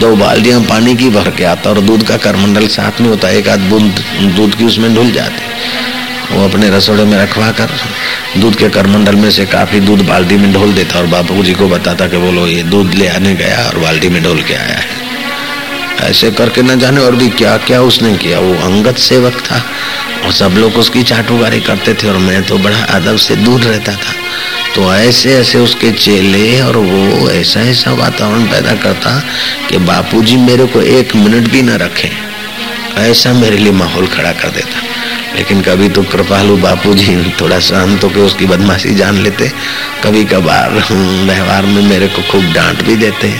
दो बाल्टियाँ पानी की भर के आता और दूध का करमंडल साथ में होता है एक आध बूंद दूध की उसमें ढुल जाते। वो अपने रसोड़े में रखवा कर दूध के करमंडल में से काफ़ी दूध बाल्टी में ढोल देता और बापू जी को बताता कि बोलो, ये दूध ले आने गया और बाल्टी में ढोल के आया है। ऐसे करके न जाने और भी क्या क्या उसने किया। वो अंगत सेवक था और सब लोग उसकी चाटुकारी करते थे और मैं तो बड़ा अदब से दूर रहता था। तो ऐसे ऐसे उसके चेले और वो ऐसा ऐसा वातावरण पैदा करता कि बापूजी मेरे को एक मिनट भी न रखे। ऐसा मेरे लिए माहौल खड़ा कर देता। लेकिन कभी तो कृपालु बापूजी थोड़ा शांत होकर उसकी बदमाशी जान लेते। कभी कभार व्यवहार में मेरे को खूब डांट भी देते।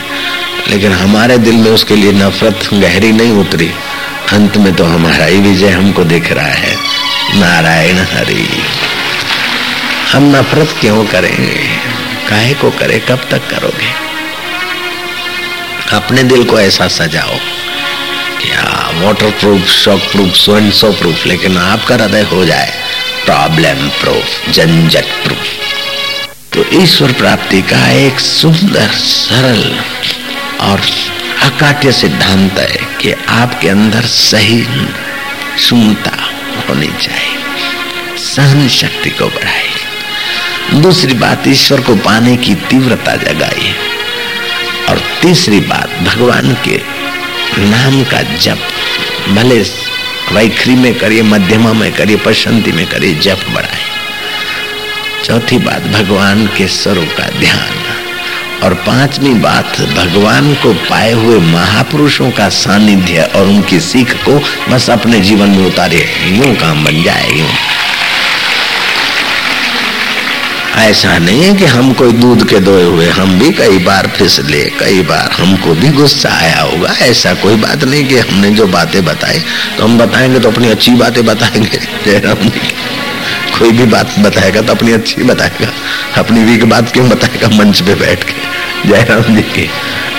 लेकिन हमारे दिल में उसके लिए नफरत गहरी नहीं उतरी। अंत में तो हमारा ही विजय हमको दिख रहा है। नारायण हरि, हम नफरत क्यों करेंगे? काहे को करे? कब तक करोगे? अपने दिल को ऐसा सजाओ क्या waterproof shockproof so and so proof लेकिन आपका हृदय हो जाए प्रॉब्लम प्रूफ झंझट प्रूफ तो ईश्वर प्राप्ति का एक सुंदर, सरल और अकाट्य सिद्धांत है कि आपके अंदर सही सुनता होनी चाहिए, सहन शक्ति को बढ़ाए दूसरी बात, ईश्वर को पाने की तीव्रता जगाई और तीसरी बात, भगवान के नाम का जप, भले वैखरी में करिए, मध्यमा में करिए पशंति में करिए, जप बढ़ाए चौथी बात, भगवान के स्वरूप का ध्यान। और पांचवी बात, भगवान को पाए हुए महापुरुषों का सानिध्य और उनकी सीख को बस अपने जीवन में उतारे, यूँ काम बन जाए, यूँ। ऐसा नहीं है कि हम कोई दूध के दोए हुए, हम भी कई बार फिसले कई बार हमको भी गुस्सा आया होगा, ऐसा कोई बात नहीं कि हमने जो बातें बताई तो हम बताएँगे तो अपनी अच्छी बातें बताएँगे कोई भी बात बताएगा तो अपनी अच्छी बताएगा। अपनी वीक बात क्यों बताएगा? मंच पे बैठ के। जयराम जी की।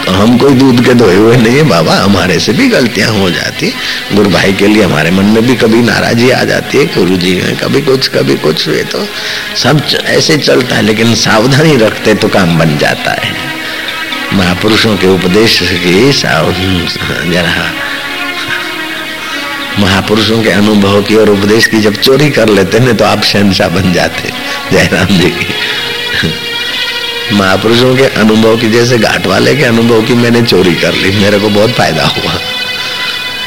तो हम कोई दूध के धोए हुए नहीं है, बाबा। हमारे से भी गलतियाँ हो जाती। गुरु भाई के लिए हमारे मन में भी कभी नाराजी आ जाती है, गुरु जी में कभी कुछ कभी कुछ हुए तो सब ऐसे चलता है, लेकिन सावधानी रखते तो काम बन जाता है। महापुरुषों के उपदेश की जरा महापुरुषों के अनुभव की और उपदेश की, जब चोरी कर लेते हैं तो आप शहनशाह बन जाते जयराम जी। की महापुरुषों के अनुभव की, जैसे घाट वाले के अनुभव की मैंने चोरी कर ली। मेरे को बहुत फ़ायदा हुआ।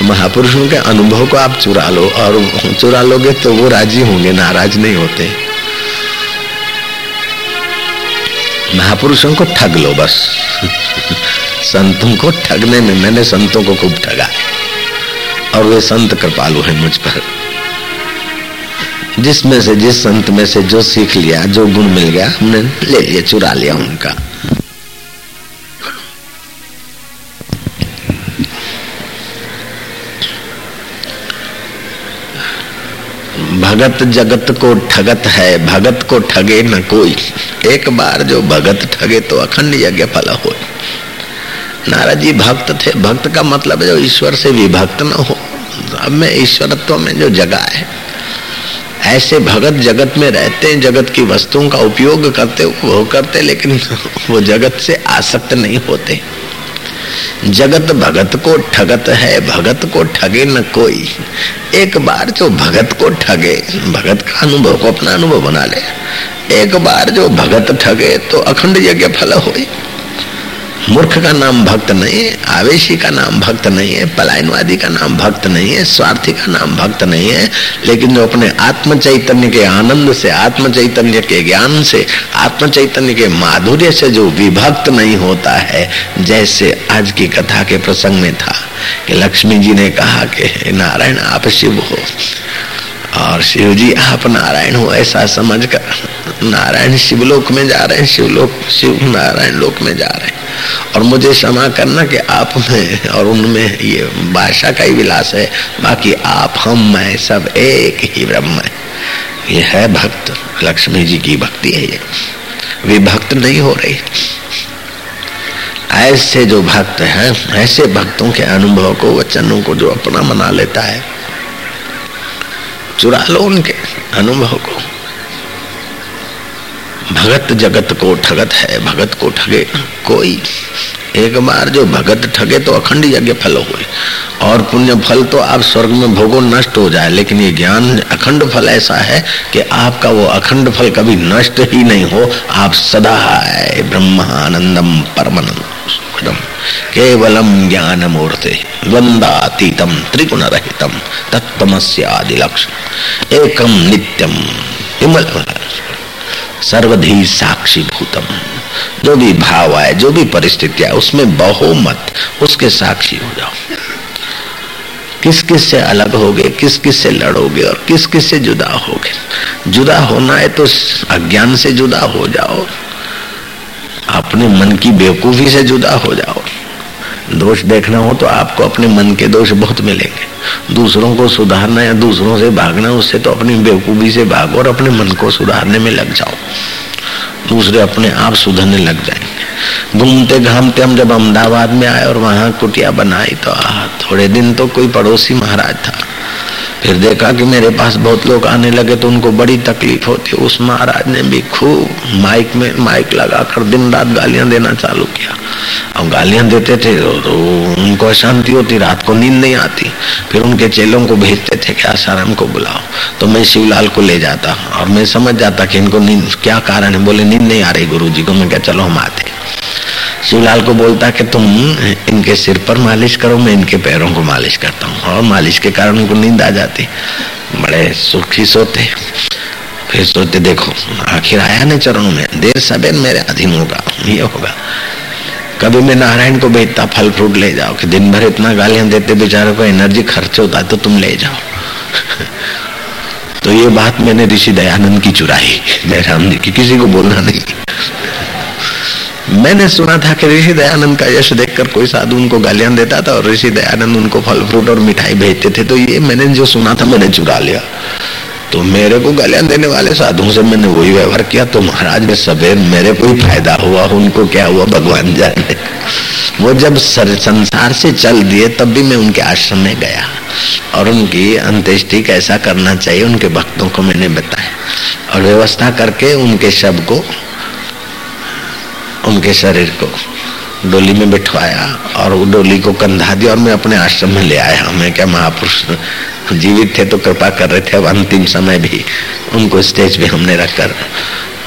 महापुरुषों के अनुभव को आप चुरा लो, और चुरा लोगे तो वो राज़ी होंगे, नाराज़ नहीं होते। महापुरुषों को ठग लो बस। संतों को ठगने में मैंने संतों को खूब ठगा। और वे संत कृपालु हैं मुझ पर। जिसमें से, जिस संत में से जो सीख लिया, जो गुण मिल गया, हमने ले लिया चुरा लिया उनका। भगत जगत को ठगत है, भगत को ठगे न कोई। एक बार जो भगत ठगे तो अखंड यज्ञ फल हो नाराज़ जी भक्त थे, भक्त का मतलब जो ईश्वर से विभक्त न हो। अब में, ईश्वरत्व में जो जगह है। ऐसे भगत जगत में रहते हैं, जगत की वस्तुओं का उपयोग करते वो करते, लेकिन वो जगत से आसक्त नहीं होते। जगत भगत को ठगत है, भगत को ठगे न कोई। एक बार जो भगत को ठगे, भगत का अनुभव को अपना अनुभव बना ले। एक बार जो भगत ठगे तो अखंड यज्ञ फल हो मूर्ख का नाम भक्त नहीं है आवेशी का नाम भक्त नहीं है, पलायनवादी का नाम भक्त नहीं है, स्वार्थी का नाम भक्त नहीं है, लेकिन जो अपने आत्म चैतन्य के आनंद से आत्म चैतन्य के ज्ञान से आत्म चैतन्य के माधुर्य से जो विभक्त नहीं होता है, जैसे आज की कथा के प्रसंग में था कि लक्ष्मी जी ने कहा कि नारायण, आप शिव हो और शिव जी, आप नारायण हो, ऐसा समझकर नारायण शिवलोक में जा रहे हैं, शिवलोक, शिव नारायण लोक में जा रहे हैं। और मुझे क्षमा करना कि आप में और उनमें ये भाषा का ही विलास है, बाकी आप, हम, मैं, सब एक ही ब्रह्म है। ये है भक्त, लक्ष्मी जी की भक्ति है ये। विभक्त नहीं हो रही। ऐसे जो भक्त हैं, ऐसे भक्तों के अनुभव को, वचनों को जो अपना मना लेता है, चुरा लो उनके अनुभव को। भगत जगत को ठगत है, भगत को ठगे कोई। एक बार जो भगत ठगे तो अखंड यज्ञ फल हुए। और पुण्य फल तो आप स्वर्ग में भोगो नष्ट हो जाए, लेकिन ये ज्ञान, अखंड फल ऐसा है कि आपका वो अखंड फल कभी नष्ट ही नहीं हो। आप सदा है ब्रह्मानंदम परमानंदम। केवलम ज्ञान मूर्ति द्वंदातीतम त्रिगुण रहितम तत्वमस्य आदि लक्ष्य एकम नित्यम हिमल सर्वधि साक्षी भूतम। जो भी भाव आए, जो भी परिस्थिति आए, उसमें बहुमत उसके साक्षी हो जाओ। किस किस से अलग हो गए किस किस से लड़ोगे और किस किस से जुदा होगे? जुदा होना है तो अज्ञान से जुदा हो जाओ। अपने मन की बेवकूफ़ी से जुदा हो जाओ। दोष देखना हो तो आपको अपने मन के दोष बहुत मिलेंगे। दूसरों को सुधारना या दूसरों से भागना उससे तो अपनी बेवकूफ़ी से भागो और अपने मन को सुधारने में लग जाओ। दूसरे अपने आप सुधरने लग जाएँगे। घूमते घामते हम जब अहमदाबाद में आए और वहाँ कुटिया बनाई तो आ, थोड़े दिन तो कोई पड़ोसी महाराज था। फिर देखा कि मेरे पास बहुत लोग आने लगे तो उनको बड़ी तकलीफ़ होती। उस महाराज ने भी खूब माइक में माइक लगाकर दिन रात गालियाँ देना चालू किया। अब गालियाँ देते थे तो उनको अशांति होती, रात को नींद नहीं आती। फिर उनके चेलों को भेजते थे कि आसाराम को बुलाओ तो मैं शिवलाल को ले जाता और मैं समझ जाता कि इनको नींद, क्या कारण है? बोले, नींद नहीं आ रही गुरु जी को। मैं क्या चलो, हम आते शिवलाल को बोलता कि तुम इनके सिर पर मालिश करो, मैं इनके पैरों को मालिश करता हूँ। और मालिश के कारण उनको नींद आ जाती। बड़े सुखी सोते। फिर सोते, देखो, आखिर आया ना चरणों में। देर सबेन मेरे अधीन होगा ये होगा। कभी मैं नारायण को भेजता फल फ्रूट ले जाओ, कि दिन भर इतना गालियाँ देते, बेचारों को एनर्जी खर्च होता तो तुम ले जाओ। तो ये बात मैंने ऋषि दयानंद की चुराई, जयराम जी की, किसी को बोलना नहीं। मैंने सुना था कि ऋषि दयानंद का यश देखकर कोई साधु उनको गालियाँ देता था और ऋषि दयानंद उनको फल फ्रूट और मिठाई भेजते थे। तो ये मैंने जो सुना था मैंने चुरा लिया। तो मेरे को गालियाँ देने वाले साधुओं से मैंने वही व्यवहार किया। तो महाराज में सवेर मेरे को ही फ़ायदा हुआ, उनको क्या हुआ भगवान जाने। वो जब संसार से चल दिए, तब भी मैं उनके आश्रम में गया। और उनकी अंत्येष्टि कैसा करना चाहिए, उनके भक्तों को मैंने बताया। और व्यवस्था करके उनके शब को उनके शरीर को। डोली में बिठवाया और वो डोली को कंधा दिया और मैं अपने आश्रम में ले आया। मैं क्या महापुरुष जीवित थे तो कृपा कर रहे थे, अब अंतिम समय भी उनको स्टेज पे हमने रखकर।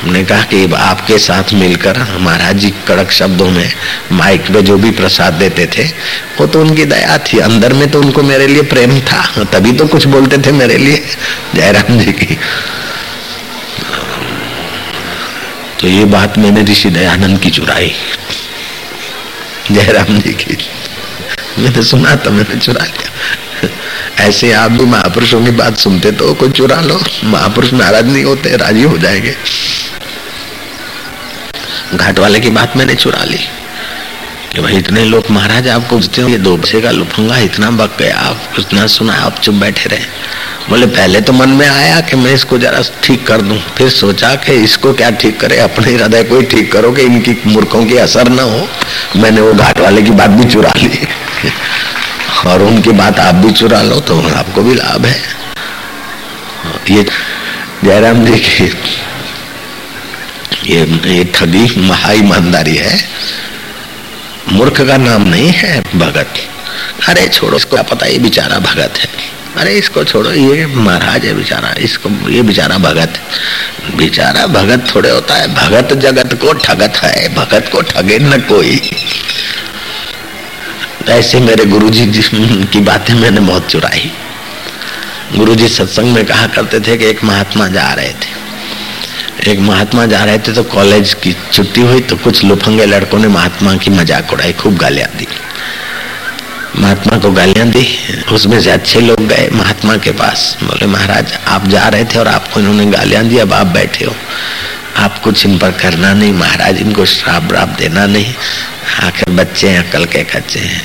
हमने कहा कि आपके साथ मिलकर महाराज जी कड़क शब्दों में माइक पे जो भी प्रसाद देते थे, वो तो उनकी दया थी। अंदर में तो उनको मेरे लिए प्रेम था। तभी तो कुछ बोलते थे मेरे लिए। जयराम जी की तो ये बात मैंने ऋषि दयानंद की चुराई। जयराम जी की। मैंने सुना तो मैंने चुरा लिया। ऐसे आप भी महापुरुषों की बात सुनते तो कोई चुरा लो। महापुरुष नाराज़ नहीं होते, राज़ी हो जाएँगे। घाट वाले की बात मैंने चुरा ली। कि भाई इतने लोग महाराज आपको ये दो बसे का लुफंगा, इतना बक गया, आप इतना सुना, आप चुप बैठे रहे। बोले, पहले तो मन में आया कि मैं इसको जरा ठीक कर दूँ। फिर सोचा कि इसको क्या ठीक करे? अपने हृदय को ही ठीक करो कि इनकी मूर्खों की असर ना हो। मैंने वो घाट वाले की बात भी चुरा ली। और उनकी बात आप भी चुरा लो तो आपको भी लाभ है। ये जयराम जी की, ये ये ठगी महा ईमानदारी है। मूर्ख का नाम नहीं है भगत। अरे छोड़ो, इसको पता, ये बेचारा भगत है। अरे, इसको छोड़ो, ये महाराज है बेचारा, इसको, ये बेचारा भगत बेचारा भगत थोड़े होता है, भगत जगत को ठगत है, भगत को ठगे न कोई। ऐसे मेरे गुरुजी की बातें मैंने बहुत चुराई। गुरुजी सत्संग में कहा करते थे कि एक महात्मा जा रहे थे। एक महात्मा जा रहे थे तो कॉलेज की छुट्टी हुई तो कुछ लुफंगे लड़कों ने महात्मा की मज़ाक उड़ाई, खूब गालियाँ दी। महात्मा को गालियाँ दी, उसमें से अच्छे लोग गए महात्मा के पास। बोले, महाराज, आप जा रहे थे और आपको इन्होंने गालियाँ दी, अब आप बैठे हो। आप कुछ इन पर करना नहीं, महाराज, इनको श्राप व्राप देना नहीं। आखिर बच्चे हैं कल के कच्चे हैं।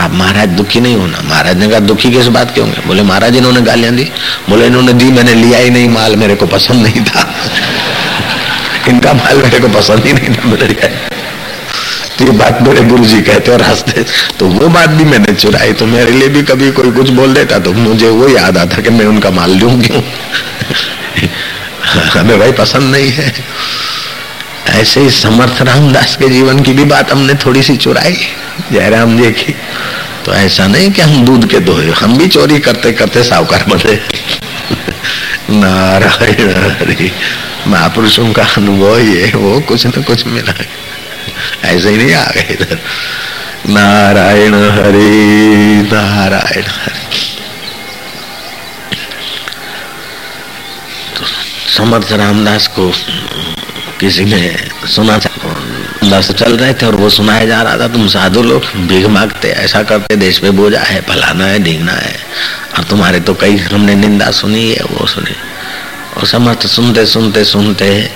आप महाराज दुखी नहीं होना। महाराज ने कहा, दुखी किस बात के होंगे? बोले, महाराज, इन्होंने गालियाँ दी। बोले, इन्होंने दी, मैंने लिया ही नहीं माल, मेरे को पसंद नहीं था। इनका माल मेरे को पसंद ही नहीं था, मेरे तो ये बात मेरे गुरु जी कहते और हँसते तो वो बात भी मैंने चुराई तो मेरे लिए भी कभी कोई कुछ बोल देता तो मुझे वो याद आता कि मैं उनका माल लू क्यों हमें भाई पसंद नहीं है। ऐसे ही समर्थ रामदास के जीवन की भी बात हमने थोड़ी सी चुराई, जयराम जी की। तो ऐसा नहीं कि हम दूध के दोहे, हम भी चोरी करते करते सावकार बने। नारायण महापुरुषों का अनुभव ये, वो कुछ न कुछ मिला ऐसे ही नहीं आ गए इधर। नारायण हरि नारायण हरि। तो समर्थ रामदास को किसी ने सुना बस चल रहे थे, और वो सुनाया जा रहा था, तुम साधु लोग, भीख मांगते, ऐसा करते, देश में बोझा है, फलाना है, ढींगना है, और तुम्हारे तो कई हमने निंदा सुनी है, वो सुनी। और समर्थ सुनते सुनते सुनते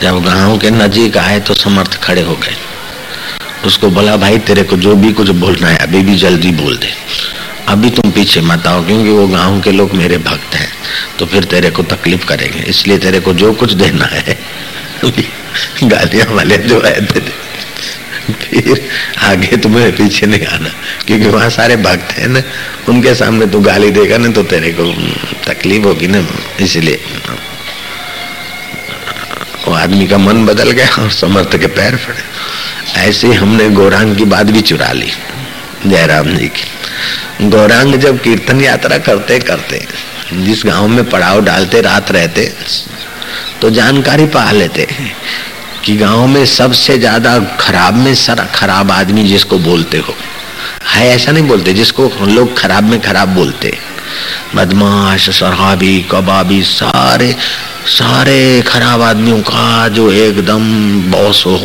जब गाँव के नजीक आए तो समर्थ खड़े हो गए। उसको बोला, भाई, तेरे को जो भी कुछ बोलना है, अभी भी जल्दी बोल दे। अभी तुम पीछे मत आओ, क्योंकि वो गाँव के लोग मेरे भक्त हैं तो फिर तेरे को तकलीफ़ करेंगे। इसलिए तेरे को जो कुछ देना है, गालियाँ वाले जो है दे। फिर आगे तुम्हें पीछे नहीं आना, क्योंकि वहाँ सारे भक्त हैं ना। उनके सामने तू गाली देगा ना तो तेरे को तकलीफ़ होगी ना, इसलिए। आदमी का मन बदल गया और समर्थ के पैर पड़े ऐसे हमने गौरांग की बात भी चुरा ली, जयराम जी की। गौरांग जब कीर्तन यात्रा करते करते, जिस गाँव में पड़ाव डालते, रात रहते तो जानकारी पा लेते कि गाँव में सबसे ज़्यादा खराब में सर, खराब आदमी जिसको बोलते हो। है, ऐसा नहीं बोलते, जिसको लोग खराब में खराब बोलते। बदमाश, शराबी, कबाबी, सारे सारे खराब आदमियों का जो एकदम बॉस हो,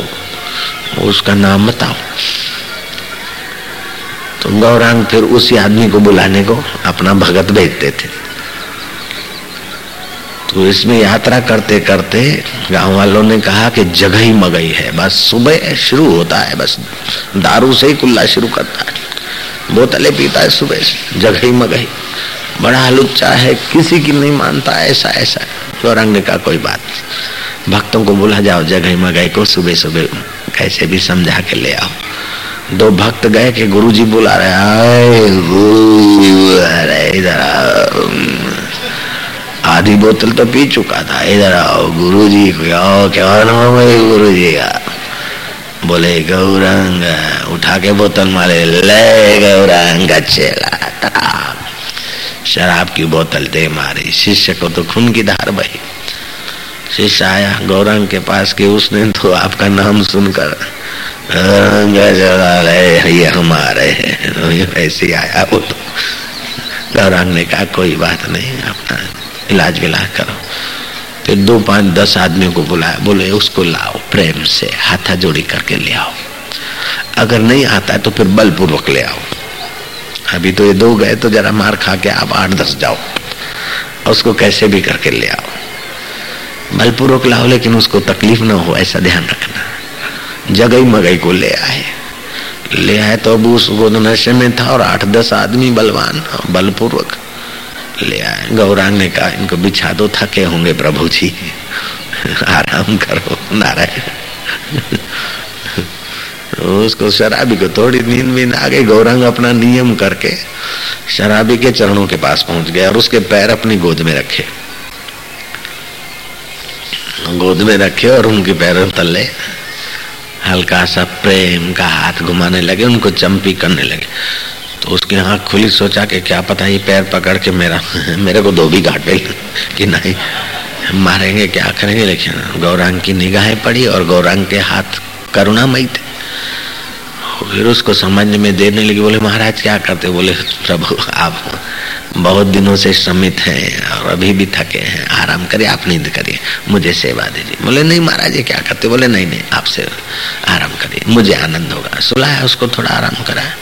उसका नाम बताओ। तो गौरांग फिर उसी आदमी को बुलाने को अपना भगत भेजते थे। तो इसमें यात्रा करते करते गाँव वालों ने कहा कि जगह ही मगई है, बस सुबह शुरू होता है, बस दारू से ही कुल्ला शुरू करता है, बोतलें पीता है सुबह जगह ही मगई। बड़ा लुच्चा है, किसी की नहीं मानता, ऐसा ऐसा। तो रंग का कोई बात भक्तों को बुला जाओ, जगह मगई को सुबह सुबह कैसे भी समझा के ले आओ। दो भक्त गए कि गुरुजी बुला रहे इधर आधी बोतल तो पी चुका था, इधर आओ गुरु जी आओ क्या नाम है गुरु जी का? बोले, गौरंग, उठा के बोतल मारे, ले गौरंग चेला शराब की बोतल दे मारी। शिष्य को तो खून की धार बही। शिष्य आया, गौरंग के पास के उसने तो आपका नाम सुनकर ये हमारे ऐसे आया वो तो। गौरंग ने कहा, कोई बात नहीं, अपना इलाज विलाज करो। फिर दो पाँच दस आदमियों को बुलाया बोले, उसको लाओ, प्रेम से हाथा जोड़ी करके ले आओ। अगर नहीं आता तो फिर बलपूर्वक ले आओ। अभी तो ये दो गए तो जरा मार खा के आप आठ दस जाओ। उसको कैसे भी करके ले आओ। बलपूर्वक लाओ, लेकिन उसको तकलीफ़ ना हो, ऐसा ध्यान रखना। जगई मगई को ले आए। ले आए तो अब उस गोद नशे में था और आठ दस आदमी बलवान बलपूर्वक। ले आए। गौरांग ने कहा, इनको बिछा दो, थके होंगे प्रभु जी। आराम करो, नारायण। उसको शराबी को थोड़ी नींद वींद आ गई गौरांग अपना नियम करके शराबी के चरणों के पास पहुँच गया और उसके पैर अपनी गोद में रखे। गोद में रखे और उनके पैरों तले हल्का सा प्रेम का हाथ घुमाने लगे, उनको चंपी करने लगे। तो उसकी आँख खुली, सोचा कि क्या पता ये पैर पकड़ के मेरा, मेरे को धोबी घाटे कि नहीं, मारेंगे, क्या करेंगे? लेकिन गौरांग की निगाहें पड़ी और गौरांग के हाथ करुणामयी थे। फिर उसको समझ में देने लगी, बोले, महाराज, क्या करते बोले, प्रभु, आप बहुत दिनों से श्रमित हैं और अभी भी थके हैं। आराम करिए, आप नींद करिए, मुझे सेवा दीजिए। बोले, नहीं महाराज, ये क्या करते बोले, नहीं नहीं, आपसे आराम करिए, मुझे आनंद होगा। सुलाया, उसको थोड़ा आराम कराया।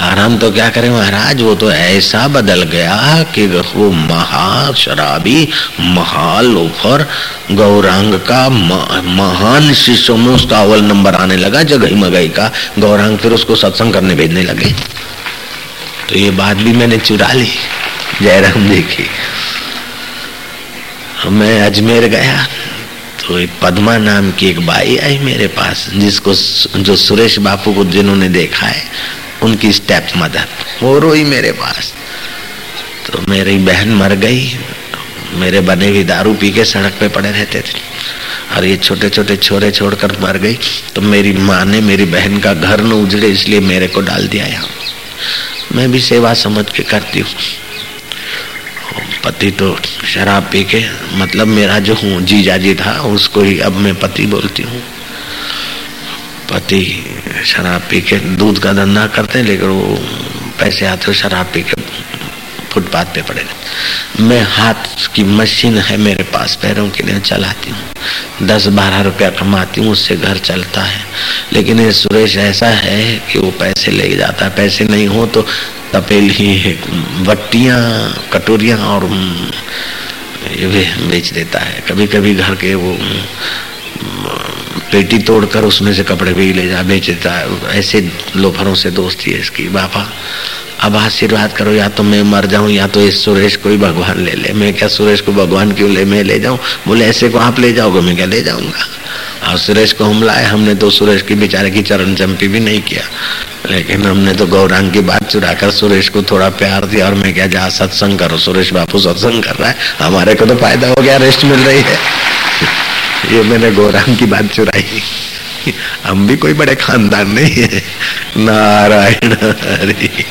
आराम तो क्या करें महाराज? वो तो ऐसा बदल गया कि वो महा शराबी महालोफर गौरांग का महान शिष्यों में उसका अव्वल नंबर आने लगा, जगह मगई का। गौरांग फिर उसको सत्संग करने भेजने लगे। तो ये बात भी मैंने चुरा ली। जयराम जी की मैं अजमेर गया तो एक पद्मा नाम की एक बाई आई मेरे पास, जिसको जो सुरेश बापू को जिन्होंने देखा है। उनकी स्टेप मदर वो रोई मेरे पास। तो मेरी बहन मर गई। मेरे बने हुए दारू पी के सड़क पे पड़े रहते थे। और ये छोटे छोटे छोरे छोड़कर मर गई। तो मेरी माँ ने मेरी बहन का घर न उजड़े, इसलिए मेरे को डाल दिया यहाँ। मैं भी सेवा समझ के करती हूँ। पति तो शराब पी के मतलब मेरा जो हूँ, जीजा जी था, उसको ही अब मैं पति बोलती हूँ। पति शराब पी के दूध का धंधा करते हैं, लेकिन वो पैसे आते हो, शराब पी के फुटपाथ पे पड़े मैं हाथ की मशीन है मेरे पास, पैरों के लिए चलाती हूँ। दस बारह रुपया कमाती हूँ, उससे घर चलता है। लेकिन ये सुरेश ऐसा है कि वो पैसे ले जाता है। पैसे नहीं हो तो तपेल ही वट्टियाँ, कटोरियाँ और ये भी बेच देता है। कभी कभी घर के वो पेटी तोड़कर उसमें से कपड़े भी ले जा बेच देता है। ऐसे लोफरों से दोस्ती है इसकी। बापा, अब आशीर्वाद करो, या तो मैं मर जाऊँ, या तो इस सुरेश को ही भगवान ले ले। मैं क्या सुरेश को भगवान क्यों ले? मैं ले जाऊँ? बोले, ऐसे को आप ले जाओगे, मैं क्या ले जाऊँगा? और सुरेश को हम लाए हमने तो सुरेश की बेचारे की चरण चंपी भी नहीं किया। लेकिन हमने तो गौरांग की बात चुराकर सुरेश को थोड़ा प्यार दिया, और मैं क्या, जा सत्संग करो। सुरेश बापू सत्संग कर रहा है। हमारे को तो फ़ायदा हो गया, रेस्ट मिल रही है। ये मैंने गौरांग की बात चुराई। हम भी कोई बड़े खानदान नहीं है। नारायण हरि।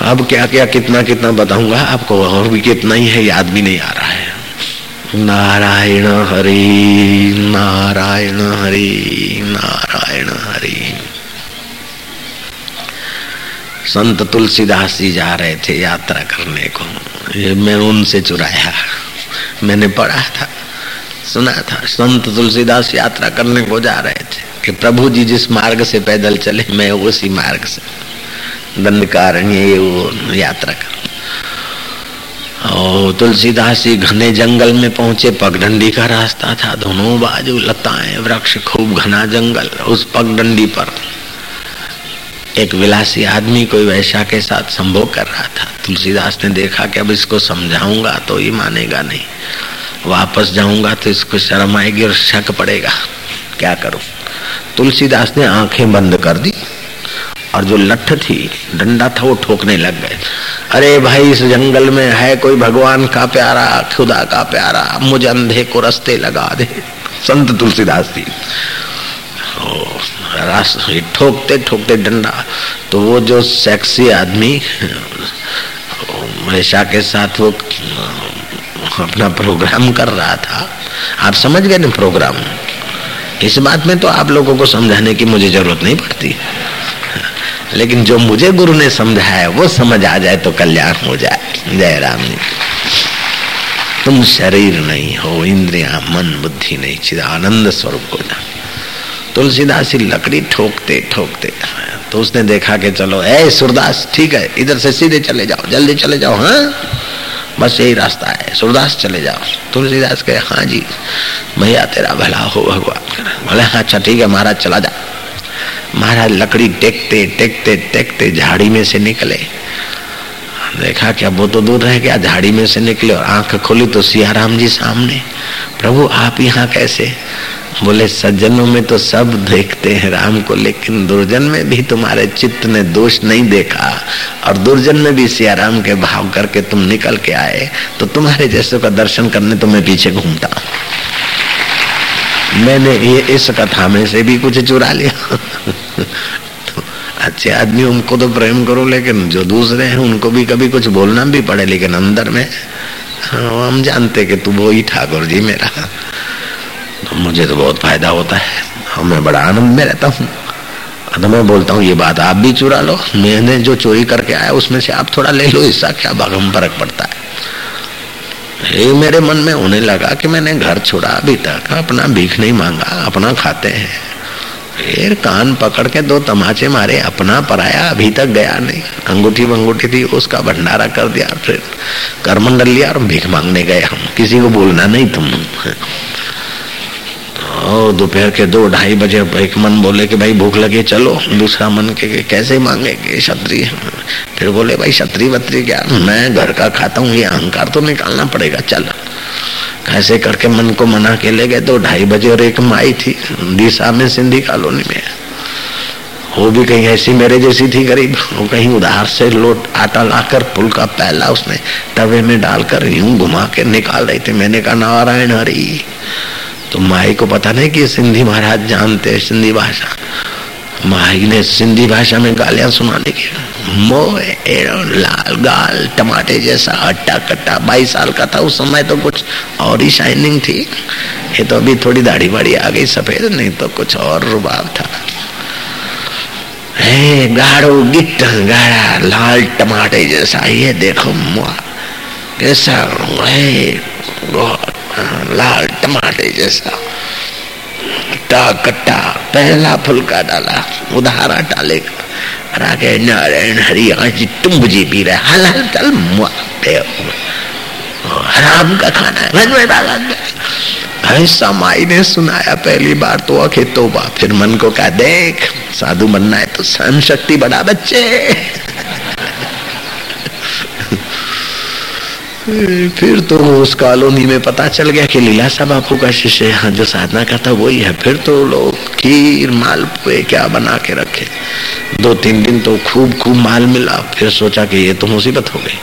अब क्या क्या कितना कितना बताऊँगा, आपको और भी कितना ही है, याद भी नहीं आ रहा है। नारायण हरि नारायण हरि नारायण हरि। संत तुलसीदास जी जा रहे थे यात्रा करने को। ये मैं उनसे चुराया। मैंने पढ़ा था। सुना था। संत तुलसीदास यात्रा करने को जा रहे थे कि प्रभु जी जिस मार्ग से पैदल चले, मैं उसी मार्ग से। दंडकारण्य ये वो यात्रा कर तुलसीदास जी घने जंगल में पहुँचे। पगडंडी का रास्ता था, दोनों बाजू लताएँ, वृक्ष, खूब घना जंगल, उस पगडंडी पर। एक विलासी आदमी कोई वैश्या के साथ संभोग कर रहा था। तुलसीदास ने देखा कि अब इसको समझाऊँगा तो ही मानेगा नहीं। वापस जाऊँगा तो इसको शर्म आएगी और शक पड़ेगा। क्या करूँ? तुलसीदास ने आँखें बंद कर दी और जो लठ थी, डंडा था, वो ठोकने लग गए। अरे भाई, इस जंगल में है कोई भगवान का प्यारा, खुदा का प्यारा, मुझे अंधे को रस्ते लगा दे। संत तुलसीदास जी। ठोकते ठोकते डंडा। तो वो जो सेक्सी आदमी महेशा के साथ वो अपना प्रोग्राम कर रहा था। आप समझ गए ना प्रोग्राम इस बात में तो आप लोगों को समझाने की मुझे ज़रूरत नहीं पड़ती। लेकिन जो मुझे गुरु ने समझाया, वो समझ आ जाए तो कल्याण हो जाए। जय राम जी। तुम शरीर नहीं हो, इंद्रिया, मन, बुद्धि नहीं, चिदा आनंद स्वरूप हो जा तुलसीदास लकड़ी ठोकते ठोकते तो उसने देखा कि चलो, ए, सुरदास, ठीक है, इधर से सीधे चले जाओ, जल्दी चले जाओ हाँ? बस यही रास्ता है। सूरदास चले जाओ। तुलसीदास कहे हाँ जी भैया तेरा भला हो, भगवान बोले हाँ अच्छा ठीक है, महाराज, चला जा। महाराज लकड़ी टेकते टेकते टेकते झाड़ी में से निकले। देखा, क्या वो तो दूर रह गया, झाड़ी में से निकले और आँख खोली तो सियाराम जी सामने। प्रभु, आप यहाँ कैसे? बोले सज्जनों में तो सब देखते हैं राम को लेकिन दुर्जन में भी तुम्हारे चित्त ने दोष नहीं देखा। और दुर्जन में भी सिया राम के भाव करके तुम निकल के आए तो तुम्हारे जैसे का दर्शन करने तो मैं पीछे घूमता। मैंने ये इस कथा में से भी कुछ चुरा लिया। तो अच्छे आदमी उनको तो प्रेम करो लेकिन जो दूसरे हैं उनको भी कभी कुछ बोलना भी पड़े लेकिन अंदर में हाँ, हम जानते कि तू वो ही ठाकुर जी मेरा। तो मुझे तो बहुत फ़ायदा होता है। और मैं बड़ा आनंद में रहता हूँ। तो मैं बोलता हूँ, ये बात आप भी चुरा लो। मैंने जो चोरी करके आया, उसमें से आप थोड़ा ले लो। इसका क्या भागम फ़र्क पड़ता है? ये मेरे मन में होने लगा कि मैंने घर छोड़ा, अभी तक अपना भीख नहीं मांगा, अपना खाते हैं। फिर कान पकड़ के दो तमाचे मारे, अपना पराया, अभी तक गया नहीं। अंगूठी वंगूठी थी, उसका भंडारा कर दिया, फिर करमंडल लिया और भीख मांगने गए हम। किसी को बोलना नहीं तुम। दोपहर के दो ढाई बजे एक मन बोले कि भाई भूख लगे चलो। दूसरा मन के, के कैसे मांगेगे क्षत्रिय। फिर बोले भाई क्षत्रिय वत्री क्या? मैं घर का खाता हूँ ये अहंकार तो निकालना पड़ेगा चल। कैसे करके मन को मना के ले गए। दो ढाई बजे और एक माई थी दिशा में सिंधी कॉलोनी में। वो भी कहीं ऐसी मेरे जैसी थी गरीब। वो कहीं उधार से लोट आटा लाकर पुल का पहला उसने तवे में डालकर यूँ घुमा के निकाल रही थी। मैंने कहा नारायण हरी तो माई को पता नहीं कि सिंधी महाराज जानते हैं सिंधी भाषा। माई ने सिंधी भाषा में गालियाँ सुनाने की। मोह लाल, गाल, टमाटे जैसा अट्टा कट्टा, बाईस साल का था, उस समय तो कुछ और ही शाइनिंग थी। ये तो अभी थोड़ी दाढ़ी वाड़ी आ गई, सफ़ेद, नहीं तो कुछ और रुबाब था। गाढ़ो गिट्ट गाढ़ा, लाल, टमाटे जैसा, ये देखो, मुआ, कैसा है लाल टमाटे जैसा। कट्टा कट्टा, पहला फुलका डाला, उधारा डाले रागे नारायण हरि आज तुम जी पी रहे हल हल चल हराम का खाना है। ऐसा माई ने सुनाया पहली बार तो अखे तोबा। फिर मन को कहा, देख, साधु बनना है तो सहन शक्ति बढ़ा बच्चे। फिर तो उस कॉलोनी में पता चल गया कि लीलासा बापू का शिष्य यहाँ जो साधना करता वही है। फिर तो लोग खीर मालपुए क्या बना के रखे। दो तीन दिन तो खूब खूब माल मिला। फिर सोचा कि ये तो मुसीबत हो गई।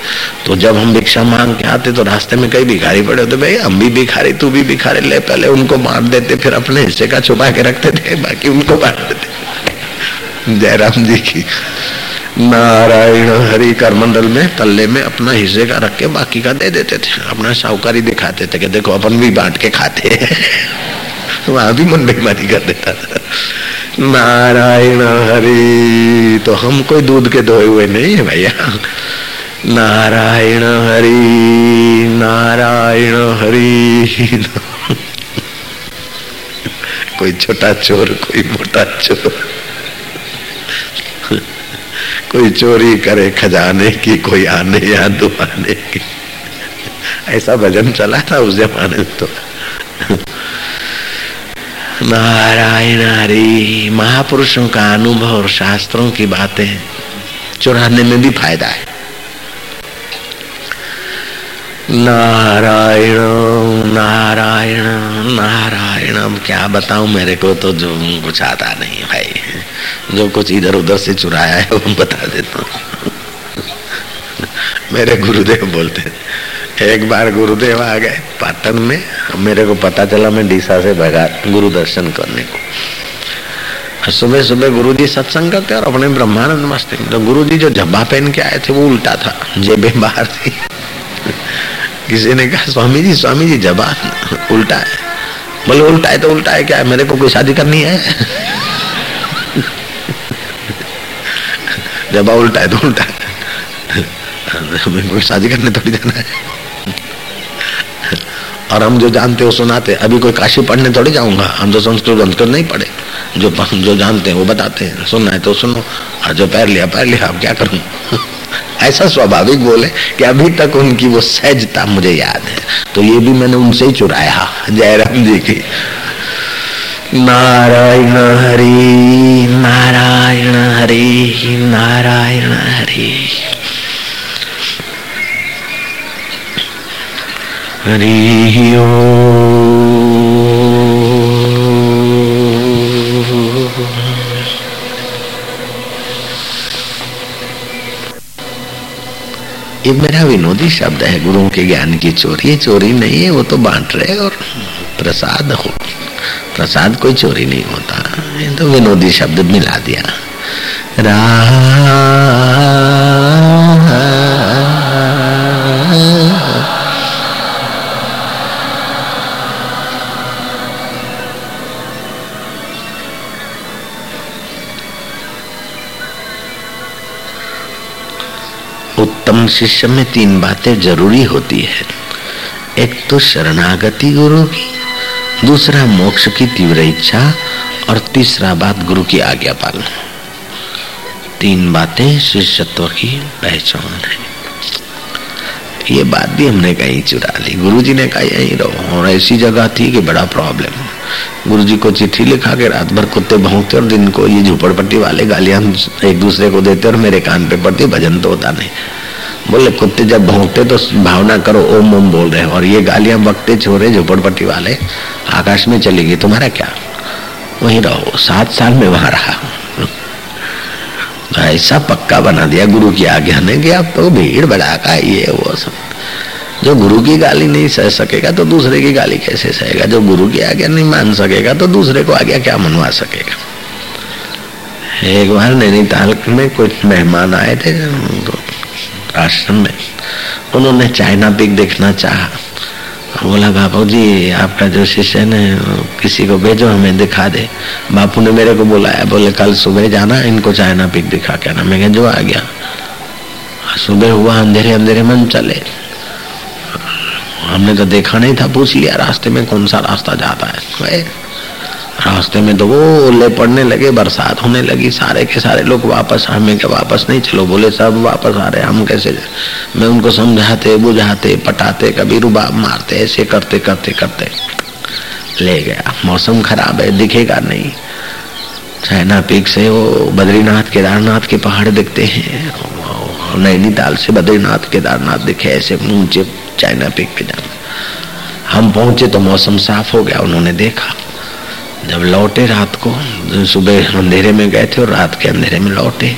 तो जब हम भिक्षा मांग के आते तो रास्ते में कई भिखारी पड़े होते भाई हम भी भिखारी, तू भी भिखारी, ले पहले उनको मार देते, फिर अपने हिस्से का छुपा के रखते थे, बाकी उनको मार देते। जयराम जी की नारायण हरि कर मंडल में तल्ले में अपना हिस्से का रख के बाकी का दे देते थे। अपना साहूकारी दिखाते थे कि देखो, अपन भी बांट के खाते हैं। वहाँ भी मन बेईमानी कर देता था। नारायण हरि तो हम कोई दूध के धोए हुए नहीं है भैया। नारायण हरि नारायण हरि। कोई छोटा चोर, कोई मोटा चोर। कोई चोरी करे खजाने की, कोई आने या दुआने की। ऐसा भजन चला था उस जमाने में तो। नारायण हरि, महापुरुषों का अनुभव और शास्त्रों की बातें चुराने में भी फ़ायदा है। नारायण नारायण नारायण, अब क्या बताऊँ, मेरे को तो जो कुछ आता नहीं भाई। जो कुछ इधर उधर से चुराया है, वो बता देता हूँ। मेरे गुरुदेव बोलते एक बार गुरुदेव आ गए पाटन में मेरे को पता चला मैं डीसा से भगा, गुरु दर्शन करने को। सुबह सुबह गुरु जी सत्संग करते और अपने ब्रह्मानंद मस्ती तो गुरु जी जो झब्बा पहन के आए थे, वो उल्टा था, जेबे बाहर थी। किसी ने कहा स्वामी जी स्वामी जी जबान उल्टा है। बोले, उल्टा है तो उल्टा है, क्या है मेरे को कोई शादी करनी है? जबा उल्टा है तो उल्टा है। शादी करने थोड़ी जाना है। और हम जो जानते हो सुनाते अभी कोई काशी पढ़ने थोड़ी जाऊँगा। हम तो संस्कृत संस्कृत नहीं पढ़े। जो जो जानते हैं, वो बताते हैं। सुनना है तो सुनो। और जो पैर लिया पैर लिया, अब क्या करूँ? ऐसा स्वाभाविक बोले कि अभी तक उनकी वो सहजता मुझे याद है। तो ये भी मैंने उनसे ही चुराया, जयराम जी की। नारायण हरि नारायण हरि नारायण हरि। हरि ओ। ये मेरा विनोदी शब्द है, गुरुओं के ज्ञान की चोरी। चोरी नहीं है, वो तो बांट रहे और प्रसाद हो। प्रसाद कोई चोरी नहीं होता। ये तो विनोदी शब्द मिला दिया। उत्तम शिष्य में तीन बातें ज़रूरी होती है। एक तो शरणागति गुरु की दूसरा मोक्ष की तीव्र इच्छा और तीसरा बात गुरु की आज्ञा पालन। तीन बातें शिष्यत्व की पहचान है। ये बात भी हमने कहीं चुरा ली। गुरुजी ने कहा, यहीं रहो। और ऐसी जगह थी कि बड़ा प्रॉब्लम गुरुजी को चिट्ठी लिखा के रात भर कुत्ते भोंगते और दिन को ये झुपड़पट्टी वाले गालियाँ एक दूसरे को देते और मेरे कान पे पड़ती, भजन तो होता नहीं। बोले, कुत्ते जब भोंगते तो भावना करो, ओम ओम बोल रहे और ये गालियाँ बकते छोरे, झोपड़पट्टी वाले आकाश में चली गई तुम्हारा क्या? वहीं रहो, सात साल में वहाँ रहा ऐसा पक्का बना दिया, गुरु की आज्ञा ने कि अब तो भीड़ भड़ाका ये वो सब। जो गुरु की गाली नहीं सह सकेगा तो दूसरे की गाली कैसे सहेगा? जो गुरु की आज्ञा नहीं मान सकेगा तो दूसरे को आज्ञा क्या मनवा सकेगा? एक बार नैनीताल में कुछ मेहमान आए थे आश्रम में। उन्होंने चाइना पिक देखना चाहा। बोला बापू जी आपका जो शिष्य है किसी को भेजो, हमें दिखा दे। बापू ने मेरे को बुलाया, बोले, कल सुबह जाना, इनको चाइना पिक दिखा के आना। मैं जो आ गया। सुबह हुआ, अंधेरे अंधेरे मन चले। हमने तो देखा नहीं था, पूछ लिया, रास्ते में कौन सा रास्ता जाता है? रास्ते में तो वो ओले पड़ने लगे, बरसात होने लगी। सारे के सारे लोग वापस हमें क्या वापस नहीं, चलो बोले, सब वापस आ रहे हम कैसे मैं उनको समझाते, बुझाते, पटाते, कभी रुबाब मारते, ऐसे करते करते करते। ले गया। मौसम खराब है, दिखेगा नहीं। चाइना पीक से वो बद्रीनाथ केदारनाथ के पहाड़ दिखते हैं। नैनीताल से बद्रीनाथ केदारनाथ दिखे, ऐसे ऊँचे चाइना पीक पे जाना। हम पहुँचे तो मौसम साफ़ हो गया, उन्होंने देखा। जब लौटे रात को, सुबह अंधेरे में गए थे और रात के अंधेरे में लौटे।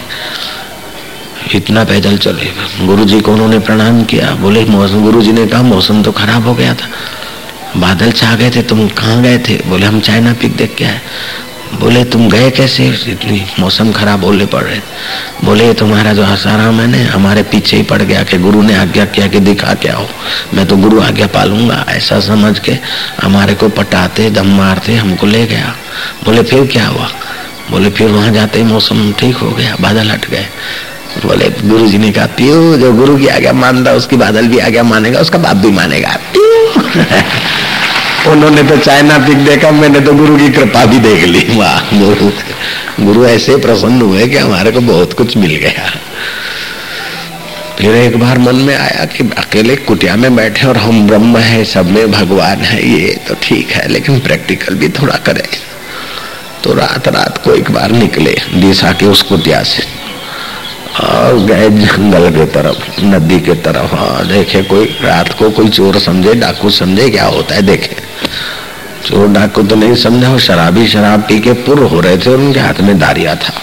इतना पैदल चले। गुरु जी को उन्होंने प्रणाम किया। बोले, मौसम गुरु जी ने कहा, मौसम तो खराब हो गया था। बादल छा गए थे, तुम कहाँ गए थे? बोले, हम चाइना पिक देख के आए। बोले, तुम गए कैसे? इतनी मौसम खराब बोलने पड़ रहे बोले तुम्हारा जो आसाराम है ना हमारे पीछे ही पड़ गया कि गुरु ने आज्ञा किया कि दिखा क्या हो मैं तो गुरु आज्ञा पालूँगा। ऐसा समझ के हमारे को पटाते, दम मारते हमको ले गया। बोले, फिर क्या हुआ? बोले, फिर वहाँ जाते ही मौसम ठीक हो गया, बादल हट गए। बोले गुरु जी ने कहा, पियो, जो गुरु की आज्ञा मानता, उसकी बादल भी आज्ञा मानेगा, उसका बाप भी मानेगा। उन्होंने तो चाइना पिक देखा, मैंने तो गुरु की कृपा भी देख ली। वाह, गुरु गुरु ऐसे प्रसन्न हुए कि हमारे को बहुत कुछ मिल गया। फिर एक बार मन में आया कि अकेले कुटिया में बैठे और हम ब्रह्म है, सब में भगवान है, ये तो ठीक है, लेकिन प्रैक्टिकल भी थोड़ा करें। तो रात रात को एक बार निकले, दिशा के उस कुटिया से। और गए जंगल के तरफ़, नदी के तरफ़। हाँ देखे कोई, रात को कोई चोर समझे, डाकू समझे, क्या होता है, देखे। चोर डाकू तो नहीं समझा, वो शराबी शराब पी के पुर हो रहे थे और उनके हाथ में दारिया था।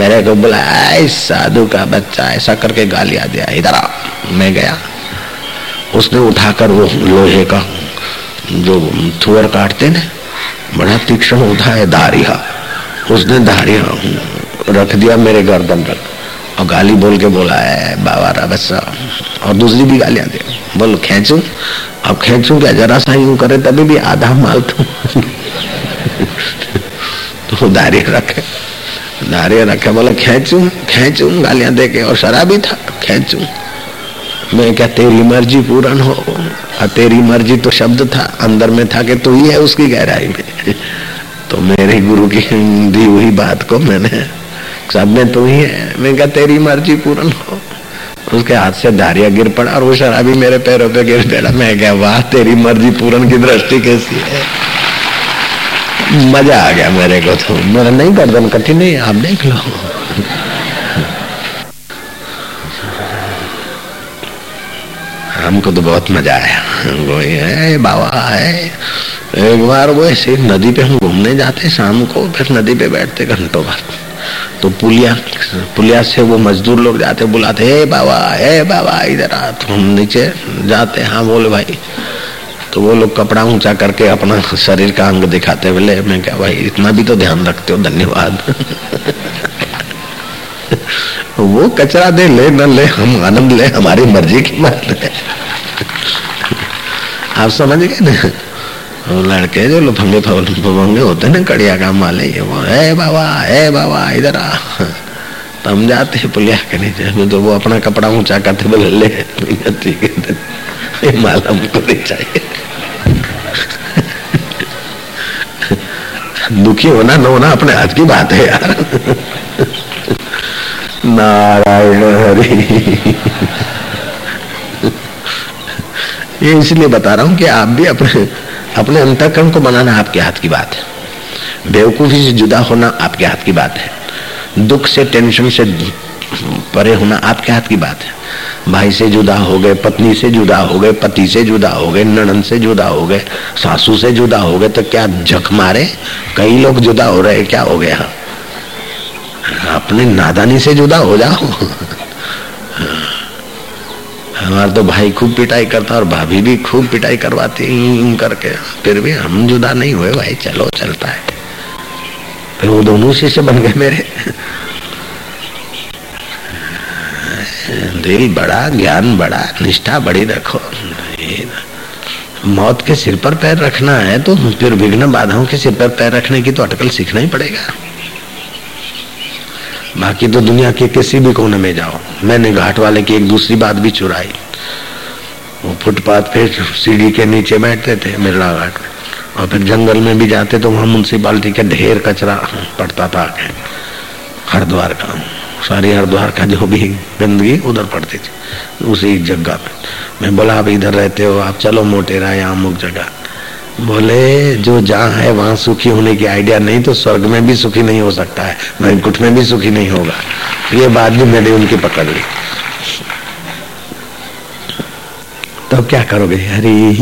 मेरे को बुलाया साधु का बच्चा, ऐसा करके गालिया दिया, इधर आ। मैं गया। उसने उठाकर वो लोहे का जो थुअर काटते ना, बड़ा तीक्ष्ण होता है दारिया। उसने दारिया रख दिया मेरे गर्दन पर और गाली बोल के बोला है बाबा रबसा और दूसरी भी गालियाँ दे। बोल, खेचू? अब खेचू क्या? जरा सा यूँ करे, तभी भी आधा माल तू तो दारी रखे दारी रखे, बोले, खेचू खेचू, गालियाँ दे के, और शराबी था खेचू। मैं क्या, तेरी मर्ज़ी पूर्ण हो, और तेरी मर्ज़ी तो शब्द था, अंदर में था कि तू ही है उसकी गहराई में। तो मेरे गुरु की दी हुई बात को मैंने, सब में तू ही है। मैं क्या, तेरी मर्ज़ी पूर्ण हो उसके हाथ से धारिया गिर पड़ा और वो शराबी मेरे पैरों पे गिर पड़ा। मैं क्या, वाह, तेरी मर्ज़ी पूर्ण की दृष्टि कैसी है? मज़ा आ गया मेरे को तो। मेरा नहीं गर्दन कठिन नहीं, आप देख लो। हमको तो बहुत मज़ा आया। वो है, बाबा है। एक बार वो ऐसे नदी पे हम घूमने जाते शाम को, फिर नदी पे बैठते घंटों भर तो पुलिया पुलिया से वो मजदूर लोग जाते, बुलाते, हे बाबा हे बाबा, इधर आ तो हम नीचे जाते। हाँ बोले भाई। तो वो लोग कपड़ा ऊँचा करके अपना शरीर का अंग दिखाते बोले, मैं क्या भाई, इतना भी तो ध्यान रखते हो, धन्यवाद। वो कचरा दे, ले, न ले, हम आनंद ले, हमारी मर्ज़ी की बात है। आप समझ गए ना? लड़के जो लफंगे फवंगे होते ना, कड़िया काम वाले ये वो है बाबा है बाबा, इधर आ। तो हम जाते हैं पुलिया के नीचे तो वो अपना कपड़ा ऊँचा करते बोले ले ठीक है माल हमको नहीं चाहिए। दुखी होना, न होना अपने हाथ की बात है यार। नारायण हरि। ये इसलिए बता रहा हूँ कि आप भी अपने अपने अंतकरण को बनाना आपके हाथ की बात है। बेवकूफ़ी से जुदा होना आपके हाथ की बात है। दुख से टेंशन से परे होना आपके हाथ की बात है। भाई से जुदा हो गए, पत्नी से जुदा हो गए, पति से जुदा हो गए नणन से जुदा हो गए, सासू से जुदा हो गए तो क्या झक मारे? कई लोग जुदा हो रहे क्या हो गया? अपने नादानी से जुदा हो जाओ। हमारा तो भाई खूब पिटाई करता और भाभी भी खूब पिटाई करवाती करके। फिर भी हम जुदा नहीं हुए भाई, चलो चलता है। फिर वो दोनों शिष्य बन गए मेरे। दिल बड़ा, ज्ञान बड़ा, निष्ठा बड़ी रखो। मौत के सिर पर पैर रखना है तो फिर विघ्न बाधाओं के सिर पर पैर रखने की तो अटकल सीखना ही पड़ेगा। बाकी तो दुनिया के किसी भी कोने में जाओ। मैंने घाट वाले की एक दूसरी बात भी चुराई। वो फुटपाथ पे सीढ़ी के नीचे बैठते थे मिर्ला घाट। और फिर जंगल में भी जाते तो वहाँ म्यूनसिपालिटी का ढेर कचरा पड़ता था हरिद्वार का। सारी हरिद्वार का जो भी गंदगी उधर पड़ती थी। उसी जगह पे। मैं बोला, आप इधर रहते हो, आप चलो मोटेरा या अमुक जगह। बोले जो जहाँ है, वहाँ सुखी होने की आइडिया नहीं तो स्वर्ग में भी सुखी नहीं हो सकता है वैकुंठ में भी सुखी नहीं होगा। ये बात भी मैंने उनकी पकड़ ली। तब तो क्या करोगे? हरी